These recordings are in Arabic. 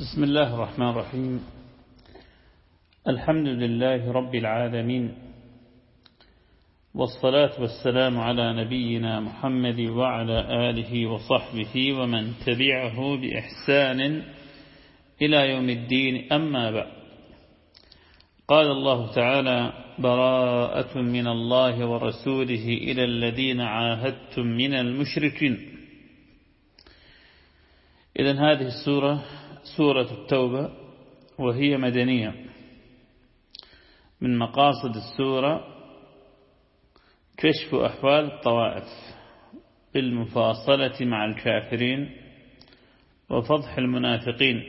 بسم الله الرحمن الرحيم. الحمد لله رب العالمين. والصلاة والسلام على نبينا محمد وعلى آله وصحبه ومن تبعه بإحسان إلى يوم الدين. أما بعد قال الله تعالى براءة من الله ورسوله إلى الذين عاهدتم من المشركين. إذن هذه السورة سورة التوبة وهي مدنية. من مقاصد السورة كشف أحوال الطوائف بالمفاصلة مع الكافرين وفضح المنافقين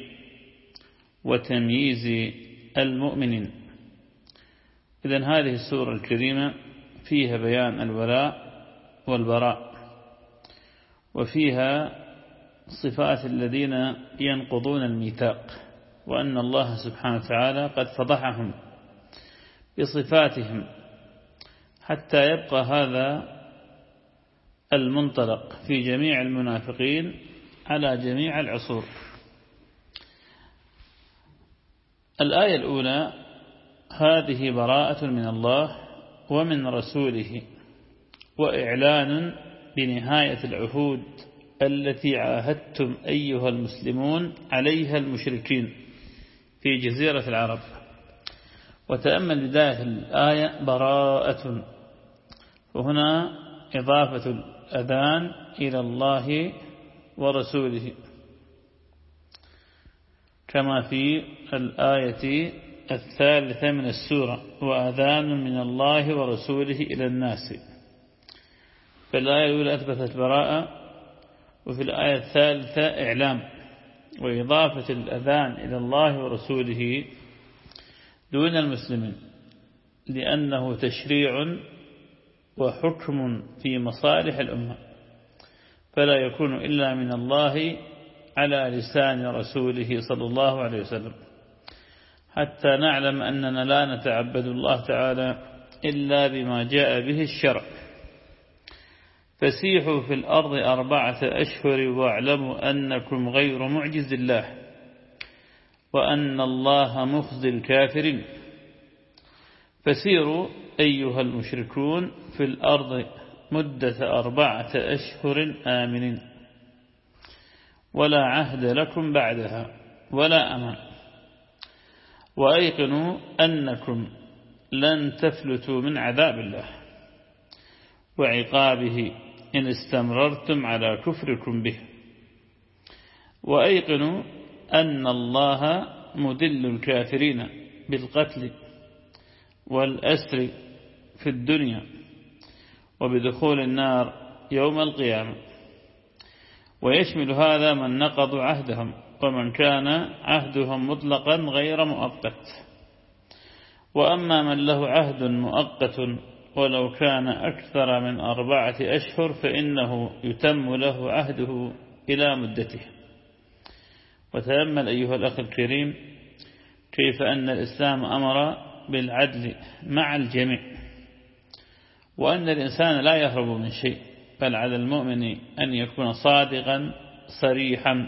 وتمييز المؤمنين. إذن هذه السورة الكريمة فيها بيان الولاء والبراء وفيها صفات الذين ينقضون الميثاق وأن الله سبحانه وتعالى قد فضحهم بصفاتهم حتى يبقى هذا المنطلق في جميع المنافقين على جميع العصور. الآية الأولى هذه براءة من الله ومن رسوله وإعلان بنهاية العهود التي عاهدتم أيها المسلمون عليها المشركين في جزيرة العرب. وتأمل بداية الآية براءة. وهنا إضافة الأذان إلى الله ورسوله. كما في الآية الثالثة من السورة وأذان من الله ورسوله إلى الناس. فالآية الأولى أثبتت براءة. وفي الآية الثالثة إعلام وإضافة الأذان إلى الله ورسوله دون المسلمين لأنه تشريع وحكم في مصالح الأمة فلا يكون إلا من الله على لسان رسوله صلى الله عليه وسلم. حتى نعلم أننا لا نتعبد الله تعالى إلا بما جاء به الشرع. فسيحوا في الأرض أربعة أشهر واعلموا أنكم غير معجز الله وأن الله مخزي الكافرين. فسيروا أيها المشركون في الأرض مدة أربعة أشهر آمنين. ولا عهد لكم بعدها ولا أمان وأيقنوا أنكم لن تفلتوا من عذاب الله وعقابه إن استمررتم على كفركم به. وأيقنوا أن الله مدل الكافرين بالقتل والأسر في الدنيا وبدخول النار يوم القيامة. ويشمل هذا من نقضوا عهدهم ومن كان عهدهم مطلقا غير مؤقت. وأما من له عهد مؤقت ولو كان أكثر من أربعة أشهر فإنه يتم له عهده إلى مدته. وتأمل أيها الأخ الكريم كيف أن الإسلام أمر بالعدل مع الجميع وأن الإنسان لا يهرب من شيء بل على المؤمن أن يكون صادقا صريحا.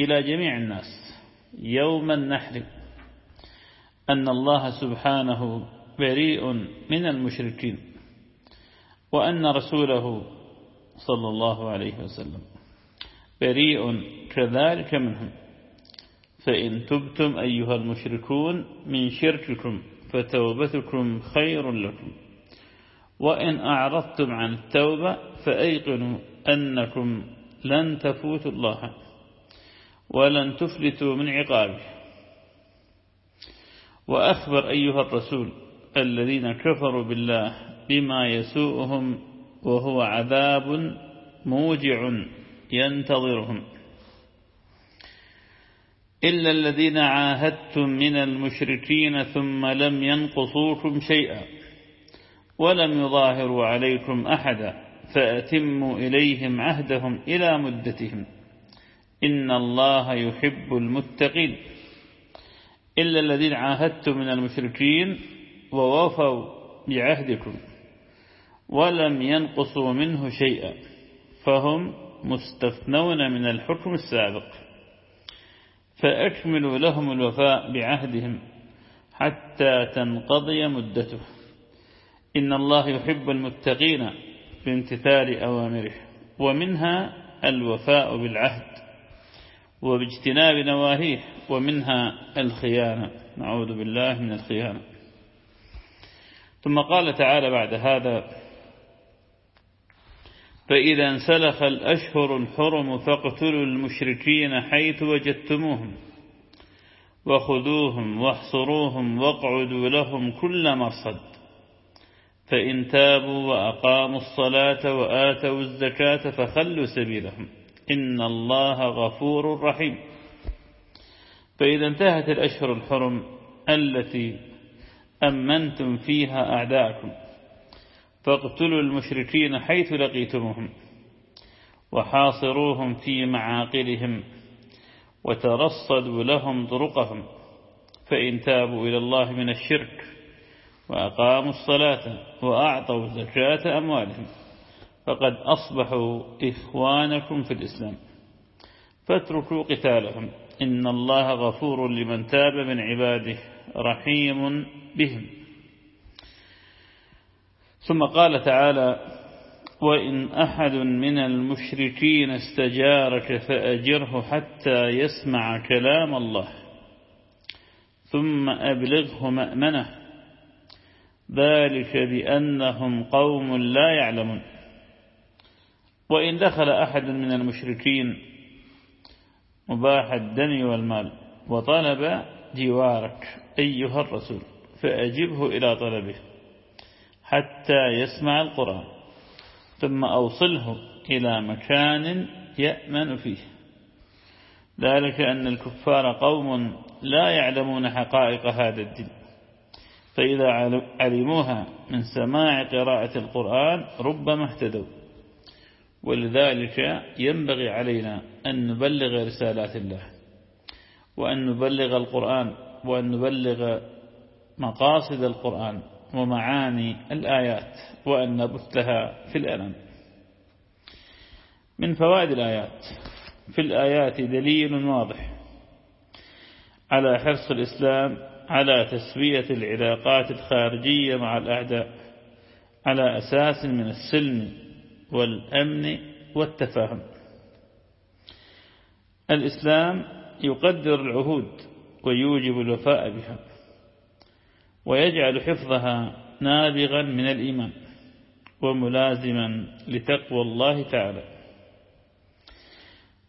إلى جميع الناس. يوم النحر أن الله سبحانه بريء من المشركين وأن رسوله صلى الله عليه وسلم بريء كذلك منهم. فإن تبتم أيها المشركون من شرككم فتوبتكم خير لكم. وإن أعرضتم عن التوبة فأيقنوا أنكم لن تفوتوا الله. ولن تفلتوا من عقابه وأخبر أيها الرسول الذين كفروا بالله بما يسوءهم وهو عذاب موجع ينتظرهم. إلا الذين عاهدتم من المشركين ثم لم ينقصوكم شيئا ولم يظاهروا عليكم أحدا فأتموا إليهم عهدهم إلى مدتهم. إن الله يحب المتقين إلا الذين عاهدتم من المشركين ووفوا بعهدكم ولم ينقصوا منه شيئا فهم مستثنون من الحكم السابق فأكملوا لهم الوفاء بعهدهم حتى تنقضي مدته إن الله يحب المتقين بامتثال أوامره ومنها الوفاء بالعهد وباجتناب نواهيه ومنها الخيانة. نعوذ بالله من الخيانة. ثم قال تعالى بعد هذا فإذا انسلخ الأشهر الحرم فاقتلوا المشركين حيث وجدتموهم وخذوهم واحصروهم واقعدوا لهم كل مرصد. فإن تابوا وأقاموا الصلاة وآتوا الزكاة فخلوا سبيلهم. إن الله غفور رحيم. فإذا انتهت الأشهر الحرم التي أمنتم فيها أعداءكم فاقتلوا المشركين حيث لقيتموهم وحاصروهم في معاقلهم وترصدوا لهم طرقهم فإن تابوا إلى الله من الشرك وأقاموا الصلاة وأعطوا زكاة أموالهم. فقد أصبحوا إخوانكم في الإسلام. فاتركوا قتالهم. إن الله غفور لمن تاب من عباده رحيم بهم. ثم قال تعالى وإن أحد من المشركين استجارك فأجره حتى يسمع كلام الله ثم أبلغه مأمنه. ذلك بأنهم قوم لا يعلمون. وإن دخل أحد من المشركين مباح الدم والمال وطلب جوارك أيها الرسول فأجبه إلى طلبه حتى يسمع القرآن ثم أوصله إلى مكان يأمن فيه. ذلك أن الكفار قوم لا يعلمون حقائق هذا الدين فإذا علموها من سماع قراءة القرآن ربما اهتدوا. ولذلك ينبغي علينا أن نبلغ رسالات الله وأن نبلغ القرآن وأن نبلغ مقاصد القرآن ومعاني الآيات وأن نبثها في الألم. من فوائد الآيات في الآيات دليل واضح على حرص الإسلام على تسوية العلاقات الخارجية مع الأعداء على أساس من السلم والأمن والتفاهم. الإسلام يقدر العهود ويوجب الوفاء بها ويجعل حفظها نابغا من الإيمان وملازما لتقوى الله تعالى.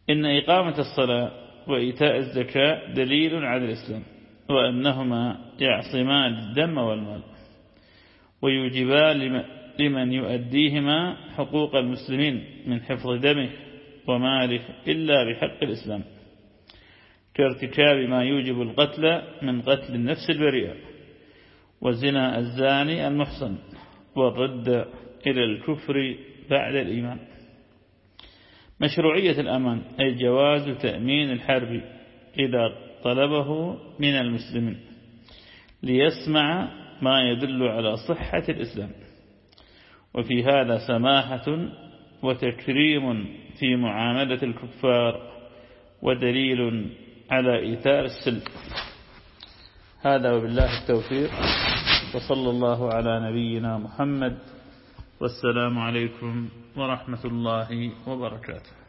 إن إقامة الصلاة وإيتاء الزكاة دليل على الإسلام وأنهما يعصمان الدم والمال ويوجبان لمن يؤديهما حقوق المسلمين من حفظ دمه وماله إلا بحق الإسلام. كارتكاب ما يوجب القتل من قتل النفس البريئة وزنا الزاني المحصن والرد إلى الكفر بعد الإيمان. مشروعية الأمان أي جواز تأمين الحرب إذا طلبه من المسلمين ليسمع ما يدل على صحة الإسلام. وفي هذا سماحة وتكريم في معاملة الكفار ودليل على إيثار السلم هذا وبالله التوفيق وصلى الله على نبينا محمد والسلام عليكم ورحمة الله وبركاته.